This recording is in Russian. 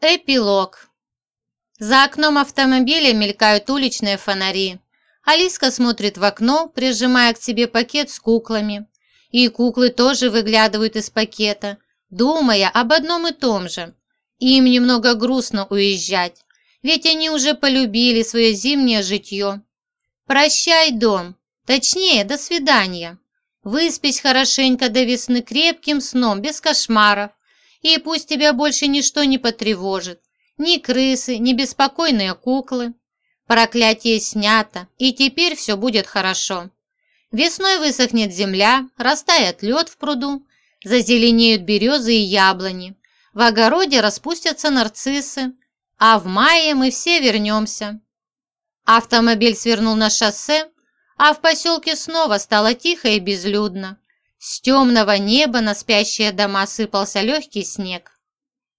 Эпилог. За окном автомобиля мелькают уличные фонари. Алиска смотрит в окно, прижимая к себе пакет с куклами. И куклы тоже выглядывают из пакета, думая об одном и том же. Им немного грустно уезжать, ведь они уже полюбили свое зимнее житье. Прощай, дом, точнее, до свидания. Выспись хорошенько до весны крепким сном, без кошмаров и пусть тебя больше ничто не потревожит, ни крысы, ни беспокойные куклы. Проклятие снято, и теперь все будет хорошо. Весной высохнет земля, растает лед в пруду, зазеленеют березы и яблони, в огороде распустятся нарциссы, а в мае мы все вернемся. Автомобиль свернул на шоссе, а в поселке снова стало тихо и безлюдно. С темного неба на спящие дома сыпался легкий снег.